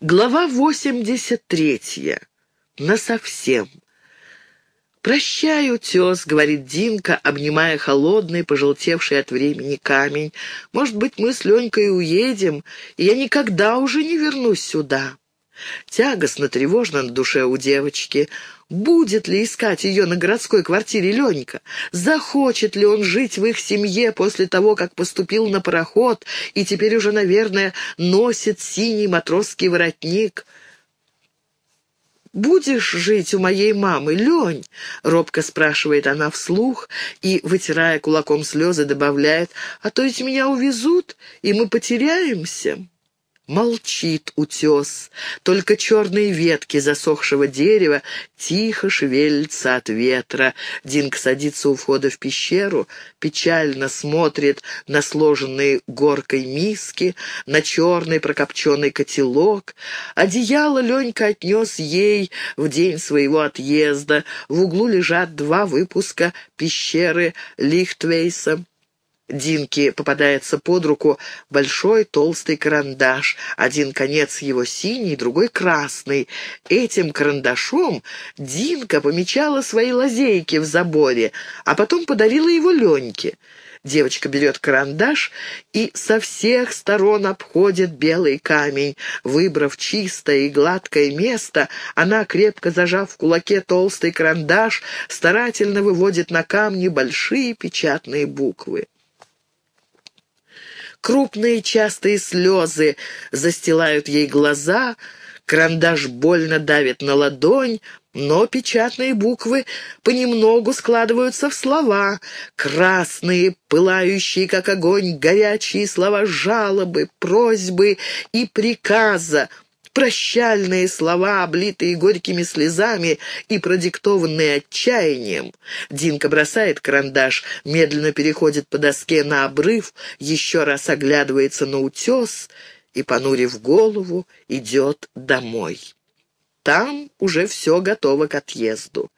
Глава 83. Насовсем. «Прощай, утес», — говорит Динка, обнимая холодный, пожелтевший от времени камень. «Может быть, мы с Ленькой уедем, и я никогда уже не вернусь сюда». Тягостно, тревожно на душе у девочки. Будет ли искать ее на городской квартире Ленька? Захочет ли он жить в их семье после того, как поступил на пароход и теперь уже, наверное, носит синий матросский воротник? «Будешь жить у моей мамы, Лень?» — робко спрашивает она вслух и, вытирая кулаком слезы, добавляет, «А то ведь меня увезут, и мы потеряемся». Молчит утес, только черные ветки засохшего дерева тихо шевелятся от ветра. Динка садится у входа в пещеру, печально смотрит на сложенные горкой миски, на черный прокопченный котелок. Одеяло Ленька отнес ей в день своего отъезда. В углу лежат два выпуска пещеры Лихтвейса. Динке попадается под руку большой толстый карандаш. Один конец его синий, другой красный. Этим карандашом Динка помечала свои лазейки в заборе, а потом подарила его Леньке. Девочка берет карандаш и со всех сторон обходит белый камень. Выбрав чистое и гладкое место, она, крепко зажав в кулаке толстый карандаш, старательно выводит на камне большие печатные буквы. Крупные частые слезы застилают ей глаза, карандаш больно давит на ладонь, но печатные буквы понемногу складываются в слова. Красные, пылающие, как огонь, горячие слова жалобы, просьбы и приказа, прощальные слова, облитые горькими слезами и продиктованные отчаянием. Динка бросает карандаш, медленно переходит по доске на обрыв, еще раз оглядывается на утес и, понурив голову, идет домой. Там уже все готово к отъезду.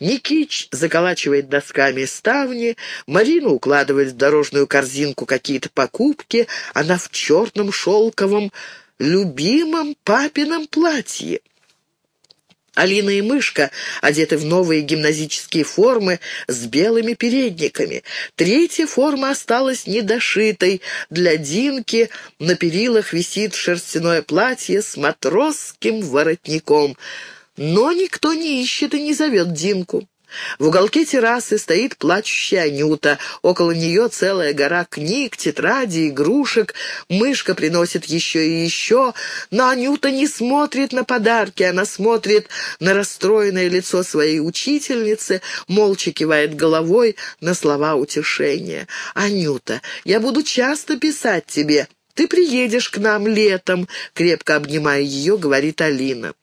Никич заколачивает досками ставни, Марина укладывает в дорожную корзинку какие-то покупки, она в черном шелковом любимом папином платье. Алина и Мышка одеты в новые гимназические формы с белыми передниками. Третья форма осталась недошитой. Для Динки на перилах висит шерстяное платье с матросским воротником. Но никто не ищет и не зовет Динку. В уголке террасы стоит плачущая Анюта. Около нее целая гора книг, тетрадей, игрушек. Мышка приносит еще и еще. Но Анюта не смотрит на подарки. Она смотрит на расстроенное лицо своей учительницы, молча кивает головой на слова утешения. «Анюта, я буду часто писать тебе. Ты приедешь к нам летом», — крепко обнимая ее, говорит Алина.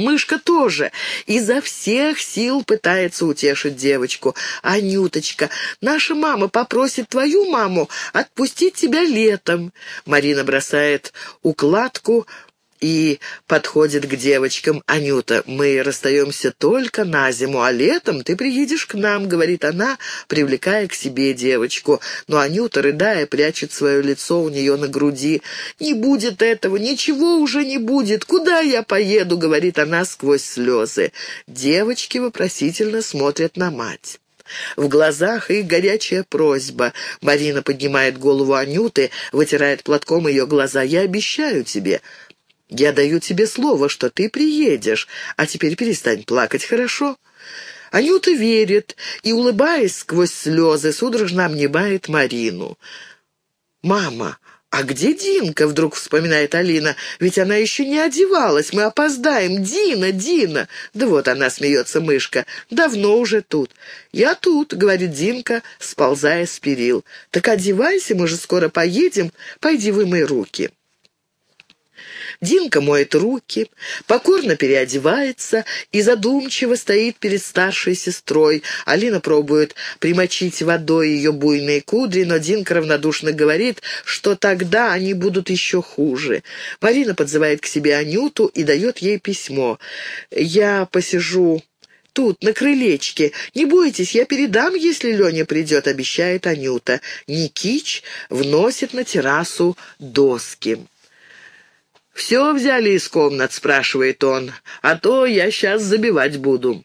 Мышка тоже изо всех сил пытается утешить девочку. «Анюточка, наша мама попросит твою маму отпустить тебя летом». Марина бросает укладку и подходит к девочкам. «Анюта, мы расстаемся только на зиму, а летом ты приедешь к нам», — говорит она, привлекая к себе девочку. Но Анюта, рыдая, прячет свое лицо у нее на груди. «Не будет этого, ничего уже не будет. Куда я поеду?» — говорит она сквозь слезы. Девочки вопросительно смотрят на мать. В глазах их горячая просьба. Марина поднимает голову Анюты, вытирает платком ее глаза. «Я обещаю тебе, я даю тебе слово, что ты приедешь, а теперь перестань плакать, хорошо?» Анюта верит и, улыбаясь сквозь слезы, судорожно обнимает Марину. «Мама, а где Динка?» — вдруг вспоминает Алина. «Ведь она еще не одевалась, мы опоздаем. Дина, Дина!» «Да вот она, смеется мышка, давно уже тут». «Я тут», — говорит Динка, сползая с перил. «Так одевайся, мы же скоро поедем. Пойди вымой руки». Динка моет руки, покорно переодевается и задумчиво стоит перед старшей сестрой. Алина пробует примочить водой ее буйные кудри, но Динка равнодушно говорит, что тогда они будут еще хуже. Марина подзывает к себе Анюту и дает ей письмо. «Я посижу тут, на крылечке. Не бойтесь, я передам, если Леня придет», — обещает Анюта. Никич вносит на террасу доски. «Все взяли из комнат?» — спрашивает он. «А то я сейчас забивать буду».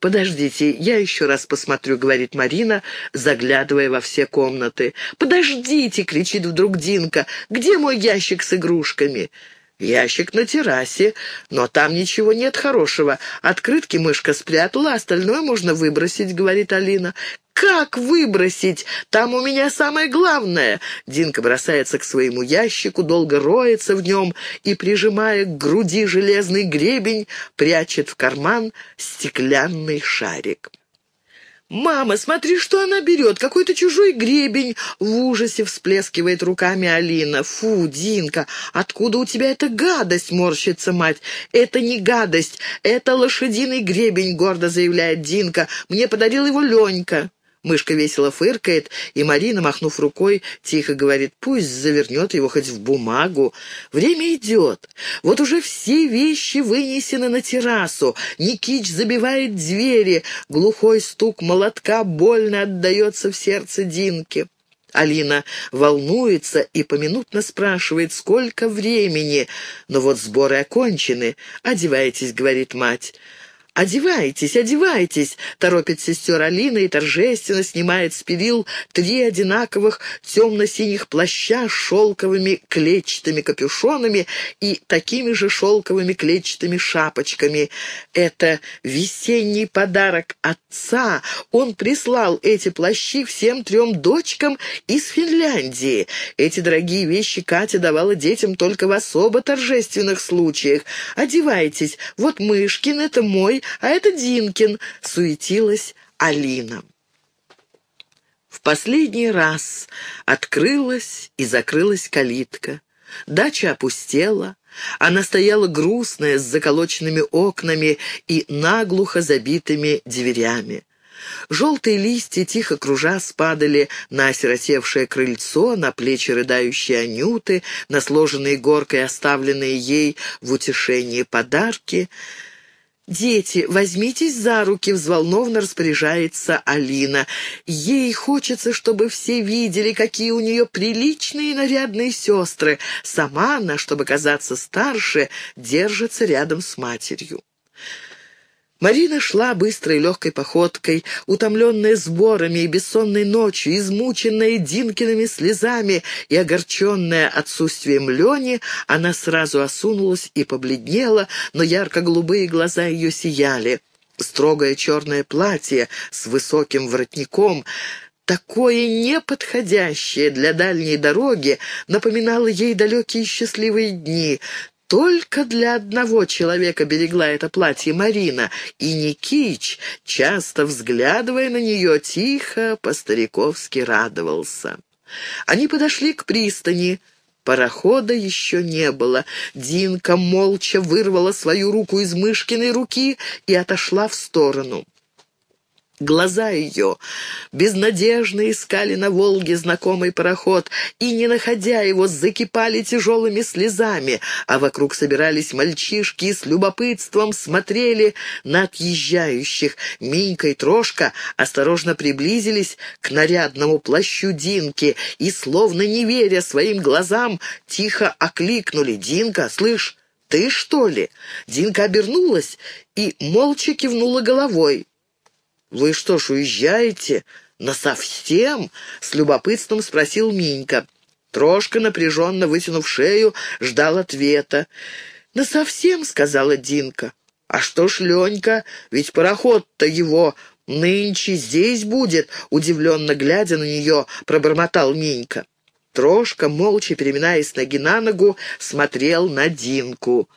«Подождите, я еще раз посмотрю», — говорит Марина, заглядывая во все комнаты. «Подождите!» — кричит вдруг Динка. «Где мой ящик с игрушками?» «Ящик на террасе, но там ничего нет хорошего. Открытки мышка спрятала, остальное можно выбросить», — говорит Алина. «Как выбросить? Там у меня самое главное!» Динка бросается к своему ящику, долго роется в нем и, прижимая к груди железный гребень, прячет в карман стеклянный шарик. «Мама, смотри, что она берет! Какой-то чужой гребень!» В ужасе всплескивает руками Алина. «Фу, Динка, откуда у тебя эта гадость?» — морщится мать. «Это не гадость, это лошадиный гребень», — гордо заявляет Динка. «Мне подарил его Ленька». Мышка весело фыркает, и Марина, махнув рукой, тихо говорит, пусть завернет его хоть в бумагу. Время идет. Вот уже все вещи вынесены на террасу. Никич забивает двери. Глухой стук молотка больно отдается в сердце Динки. Алина волнуется и поминутно спрашивает, сколько времени. Но вот сборы окончены. «Одевайтесь», — говорит мать. «Одевайтесь, одевайтесь!» — торопит сестер Алина и торжественно снимает с перил три одинаковых темно-синих плаща с шелковыми клетчатыми капюшонами и такими же шелковыми клетчатыми шапочками. Это весенний подарок отца. Он прислал эти плащи всем трем дочкам из Финляндии. Эти дорогие вещи Катя давала детям только в особо торжественных случаях. «Одевайтесь, вот Мышкин, это мой, а это Динкин», — суетилась Алина. В последний раз открылась и закрылась калитка. Дача опустела. Она стояла грустная, с заколоченными окнами и наглухо забитыми дверями. Желтые листья, тихо кружа, спадали на осиротевшее крыльцо, на плечи рыдающей Анюты, на сложенные горкой оставленные ей в утешении подарки — «Дети, возьмитесь за руки», — взволнованно распоряжается Алина. Ей хочется, чтобы все видели, какие у нее приличные и нарядные сестры. Сама она, чтобы казаться старше, держится рядом с матерью. Марина шла быстрой легкой походкой, утомленная сборами и бессонной ночью, измученная Динкиными слезами и огорченная отсутствием Лени, она сразу осунулась и побледнела, но ярко-голубые глаза ее сияли. Строгое черное платье с высоким воротником такое неподходящее для дальней дороги, напоминало ей далекие счастливые дни, только для одного человека берегла это платье Марина, и Никич, часто взглядывая на нее, тихо, по-стариковски радовался. Они подошли к пристани. Парохода еще не было. Динка молча вырвала свою руку из Мышкиной руки и отошла в сторону. Глаза ее безнадежно искали на Волге знакомый пароход и, не находя его, закипали тяжелыми слезами, а вокруг собирались мальчишки и с любопытством смотрели на отъезжающих. Минька и Трошка осторожно приблизились к нарядному плащу Динки и, словно не веря своим глазам, тихо окликнули «Динка, слышь, ты что ли?» Динка обернулась и молча кивнула головой. «Вы что ж, уезжаете? Насовсем?» — с любопытством спросил Минька. Трошка, напряженно вытянув шею, ждал ответа. «Насовсем?» — сказала Динка. «А что ж, Ленька, ведь пароход-то его нынче здесь будет», — удивленно глядя на нее, пробормотал Минька. Трошка, молча переминаясь ноги на ногу, смотрел на Динку.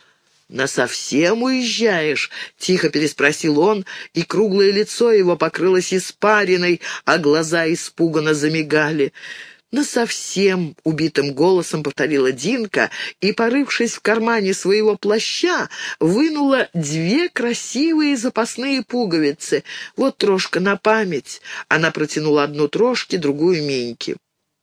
«Насовсем уезжаешь?» — тихо переспросил он, и круглое лицо его покрылось испариной, а глаза испуганно замигали. «Насовсем!» — убитым голосом повторила Динка и, порывшись в кармане своего плаща, вынула две красивые запасные пуговицы. «Вот трошка на память!» Она протянула одну трошке, другую Миньке.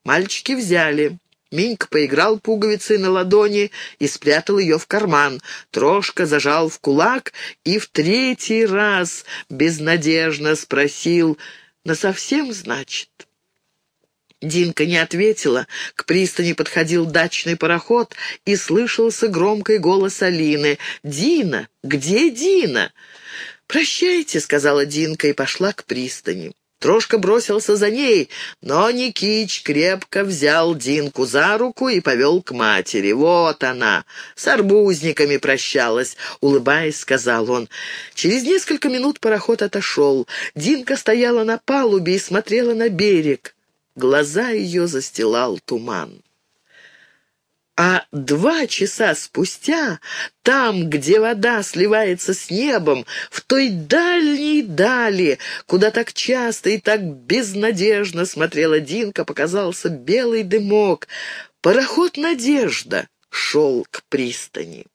Мальчики взяли. Минька поиграл пуговицей на ладони и спрятал ее в карман. Трошка зажал в кулак и в третий раз безнадежно спросил «Насовсем, значит?» Динка не ответила. К пристани подходил дачный пароход, и слышался громкий голос Алины. «Дина! Где Дина?» «Прощайте», — сказала Динка и пошла к пристани. Трошка бросился за ней, но Никич крепко взял Динку за руку и повел к матери. «Вот она, с арбузниками прощалась», — улыбаясь, сказал он. Через несколько минут пароход отошел. Динка стояла на палубе и смотрела на берег. Глаза ее застилал туман. А два часа спустя, там, где вода сливается с небом, в той дальней дали, куда так часто и так безнадежно смотрела Динка, показался белый дымок. Пароход «Надежда» шел к пристани.